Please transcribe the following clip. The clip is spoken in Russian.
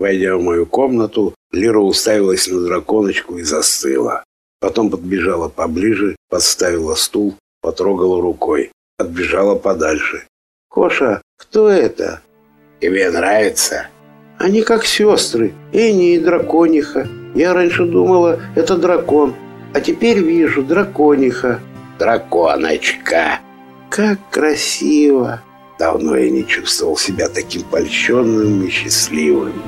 Войдя в мою комнату, Лира уставилась на драконочку и застыла. Потом подбежала поближе, подставила стул, потрогала рукой. Отбежала подальше. «Коша, кто это?» «Тебе нравится?» «Они как сестры, Эни и дракониха. Я раньше думала, это дракон, а теперь вижу дракониха». «Драконочка!» «Как красиво!» Давно я не чувствовал себя таким польщенным и счастливым.